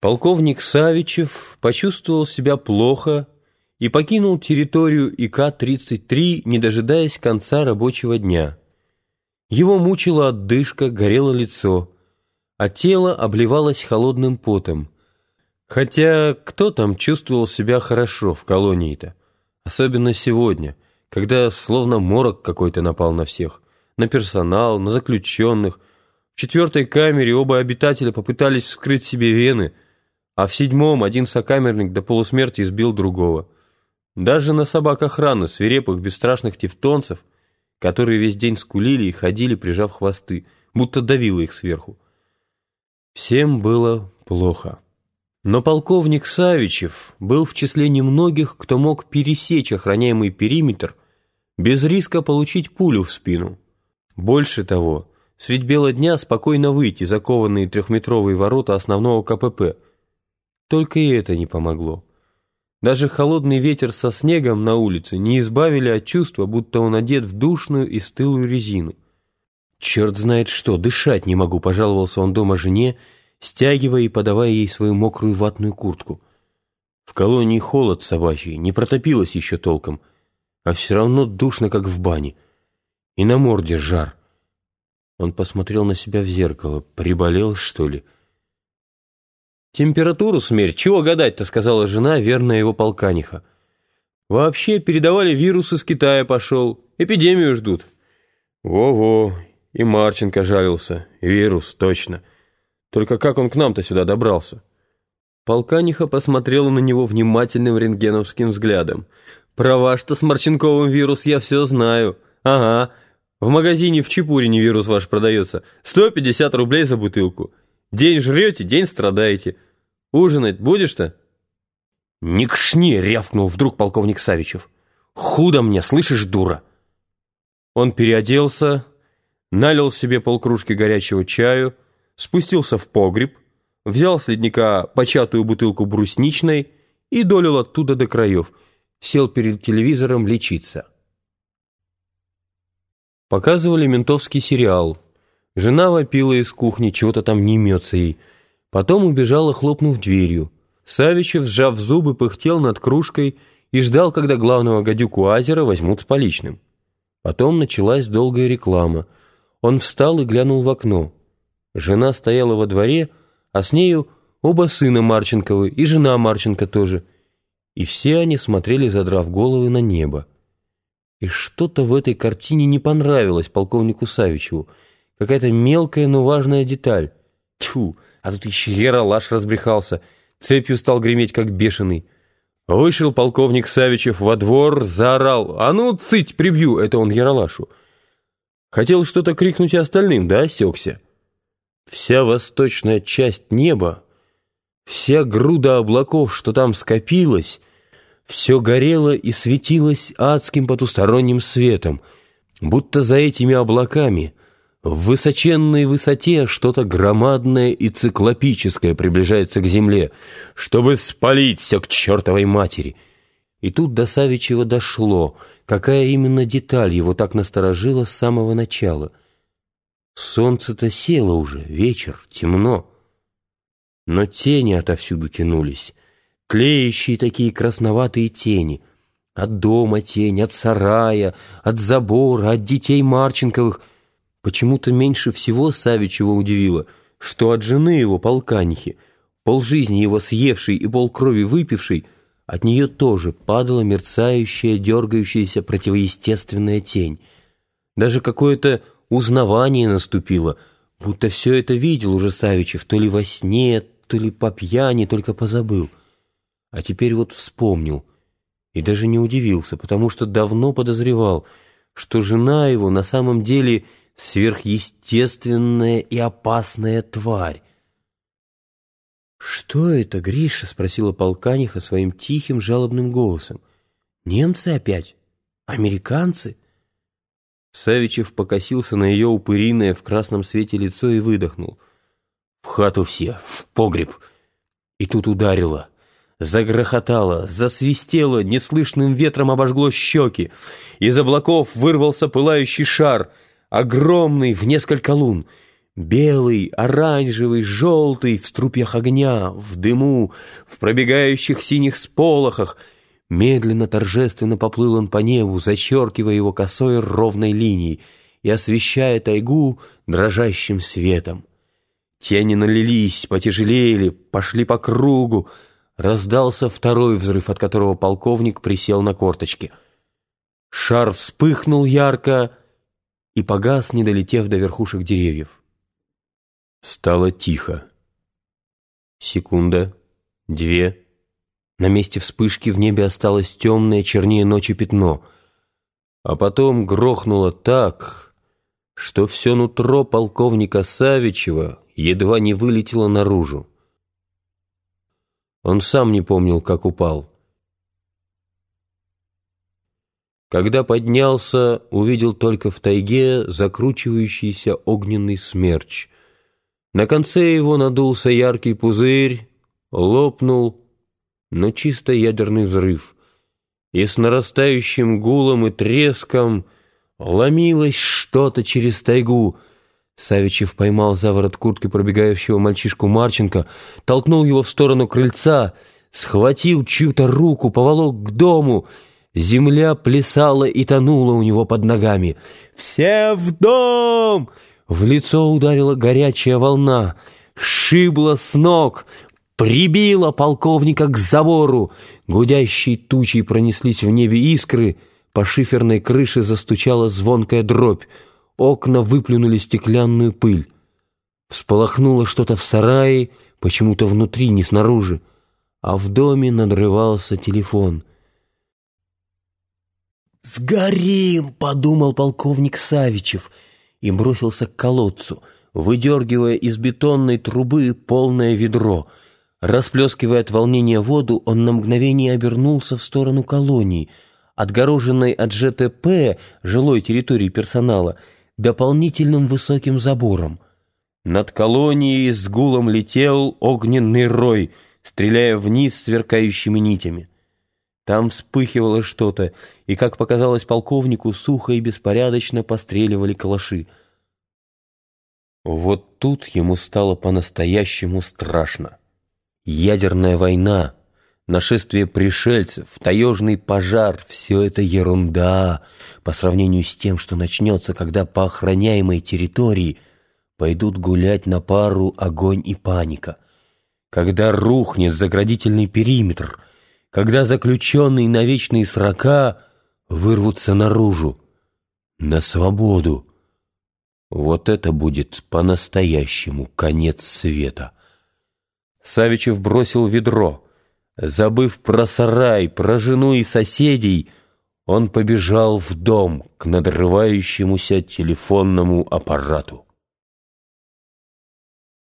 Полковник Савичев почувствовал себя плохо и покинул территорию ИК-33, не дожидаясь конца рабочего дня. Его мучила отдышка, горело лицо, а тело обливалось холодным потом. Хотя кто там чувствовал себя хорошо в колонии-то? Особенно сегодня, когда словно морок какой-то напал на всех. На персонал, на заключенных. В четвертой камере оба обитателя попытались вскрыть себе вены – а в седьмом один сокамерник до полусмерти избил другого. Даже на собак охраны, свирепых, бесстрашных тевтонцев, которые весь день скулили и ходили, прижав хвосты, будто давило их сверху. Всем было плохо. Но полковник Савичев был в числе немногих, кто мог пересечь охраняемый периметр без риска получить пулю в спину. Больше того, средь бела дня спокойно выйти закованные трехметровые ворота основного КПП – только и это не помогло. Даже холодный ветер со снегом на улице не избавили от чувства, будто он одет в душную и стылую резину. «Черт знает что, дышать не могу», — пожаловался он дома жене, стягивая и подавая ей свою мокрую ватную куртку. В колонии холод собачий, не протопилось еще толком, а все равно душно, как в бане. И на морде жар. Он посмотрел на себя в зеркало. Приболел, что ли?» «Температуру смерь, чего гадать-то», — сказала жена, верная его полканиха. «Вообще передавали вирус из Китая пошел, эпидемию ждут». «Во-во, и Марченко жалился, вирус, точно. Только как он к нам-то сюда добрался?» Полканиха посмотрела на него внимательным рентгеновским взглядом. «Про ваш-то с Марченковым вирус я все знаю. Ага, в магазине в Чепурине вирус ваш продается. 150 рублей за бутылку. День жрете, день страдаете. Ужинать будешь-то?» «Не кшни!» — рявкнул вдруг полковник Савичев. «Худо мне, слышишь, дура!» Он переоделся, налил себе полкружки горячего чаю, спустился в погреб, взял с ледника початую бутылку брусничной и долил оттуда до краев, сел перед телевизором лечиться. Показывали ментовский сериал. Жена вопила из кухни, чего-то там не имется ей — Потом убежала, хлопнув дверью. Савичев, сжав зубы, пыхтел над кружкой и ждал, когда главного гадюку Азера возьмут с поличным. Потом началась долгая реклама. Он встал и глянул в окно. Жена стояла во дворе, а с нею оба сына Марченковы и жена Марченко тоже. И все они смотрели, задрав головы на небо. И что-то в этой картине не понравилось полковнику Савичеву. Какая-то мелкая, но важная деталь. Тьфу! А тут еще Яралаш разбрехался, цепью стал греметь, как бешеный. Вышел полковник Савичев во двор, заорал. «А ну, цыть, прибью!» — это он Яралашу. Хотел что-то крикнуть и остальным, да, осекся? Вся восточная часть неба, вся груда облаков, что там скопилась, все горело и светилось адским потусторонним светом, будто за этими облаками — в высоченной высоте что-то громадное и циклопическое приближается к земле, чтобы спалить все к чертовой матери. И тут до Савичева дошло, какая именно деталь его так насторожила с самого начала. Солнце-то село уже, вечер, темно. Но тени отовсюду тянулись, тлеющие такие красноватые тени. От дома тень, от сарая, от забора, от детей Марченковых — Почему-то меньше всего Савичева удивило, что от жены его, полканихи, полжизни его съевшей и полкрови выпившей, от нее тоже падала мерцающая, дергающаяся противоестественная тень. Даже какое-то узнавание наступило, будто все это видел уже Савичев то ли во сне, то ли по пьяни, только позабыл. А теперь вот вспомнил и даже не удивился, потому что давно подозревал, что жена его на самом деле сверхъестественная и опасная тварь. «Что это, Гриша?» — спросила полканиха своим тихим жалобным голосом. «Немцы опять? Американцы?» Савичев покосился на ее упыриное в красном свете лицо и выдохнул. «В хату все, в погреб!» И тут ударило. Загрохотало, засвистело, неслышным ветром обожгло щеки. Из облаков вырвался пылающий шар — огромный в несколько лун. Белый, оранжевый, желтый, в струпьях огня, в дыму, в пробегающих синих сполохах. Медленно, торжественно поплыл он по небу, зачеркивая его косой ровной линией и освещая тайгу дрожащим светом. Тени налились, потяжелели, пошли по кругу. Раздался второй взрыв, от которого полковник присел на корточки. Шар вспыхнул ярко и погас, не долетев до верхушек деревьев. Стало тихо. Секунда, две. На месте вспышки в небе осталось темное, чернее ночи пятно. А потом грохнуло так, что все нутро полковника Савичева едва не вылетело наружу. Он сам не помнил, как упал. Когда поднялся, увидел только в тайге закручивающийся огненный смерч. На конце его надулся яркий пузырь, лопнул, но чисто ядерный взрыв. И с нарастающим гулом и треском ломилось что-то через тайгу — Савичев поймал за ворот куртки пробегающего мальчишку Марченко, толкнул его в сторону крыльца, схватил чью-то руку, поволок к дому. Земля плясала и тонула у него под ногами. «Все в дом!» В лицо ударила горячая волна, шибла с ног, прибила полковника к забору. Гудящей тучей пронеслись в небе искры, по шиферной крыше застучала звонкая дробь. Окна выплюнули стеклянную пыль. Всполохнуло что-то в сарае, почему-то внутри, не снаружи. А в доме надрывался телефон. «Сгорим!» — подумал полковник Савичев и бросился к колодцу, выдергивая из бетонной трубы полное ведро. Расплескивая от волнения воду, он на мгновение обернулся в сторону колонии, отгороженной от ЖТП жилой территории персонала — дополнительным высоким забором. Над колонией с гулом летел огненный рой, стреляя вниз сверкающими нитями. Там вспыхивало что-то, и, как показалось полковнику, сухо и беспорядочно постреливали калаши. Вот тут ему стало по-настоящему страшно. Ядерная война — Нашествие пришельцев, таежный пожар — все это ерунда по сравнению с тем, что начнется, когда по охраняемой территории пойдут гулять на пару огонь и паника, когда рухнет заградительный периметр, когда заключенные на вечные срока вырвутся наружу, на свободу. Вот это будет по-настоящему конец света. Савичев бросил ведро — Забыв про сарай, про жену и соседей, он побежал в дом к надрывающемуся телефонному аппарату.